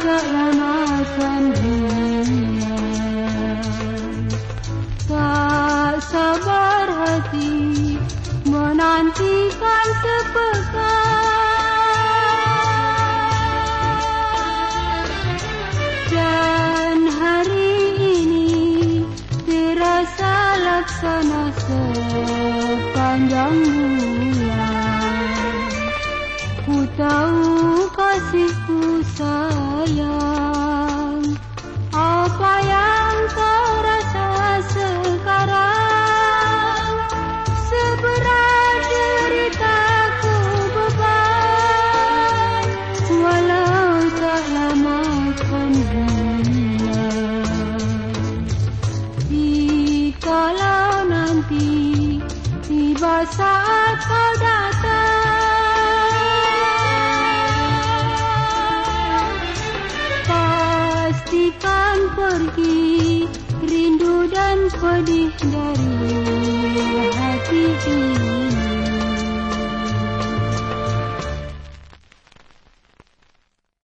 Lamakan dunia Tak sabar hati menantikan sepekan. Dan hari ini terasa laksana sepanjang bulan. Ku tahu kasihku sayang saat kau datang. Pastikan pergi rindu dan pedih dari hati ini.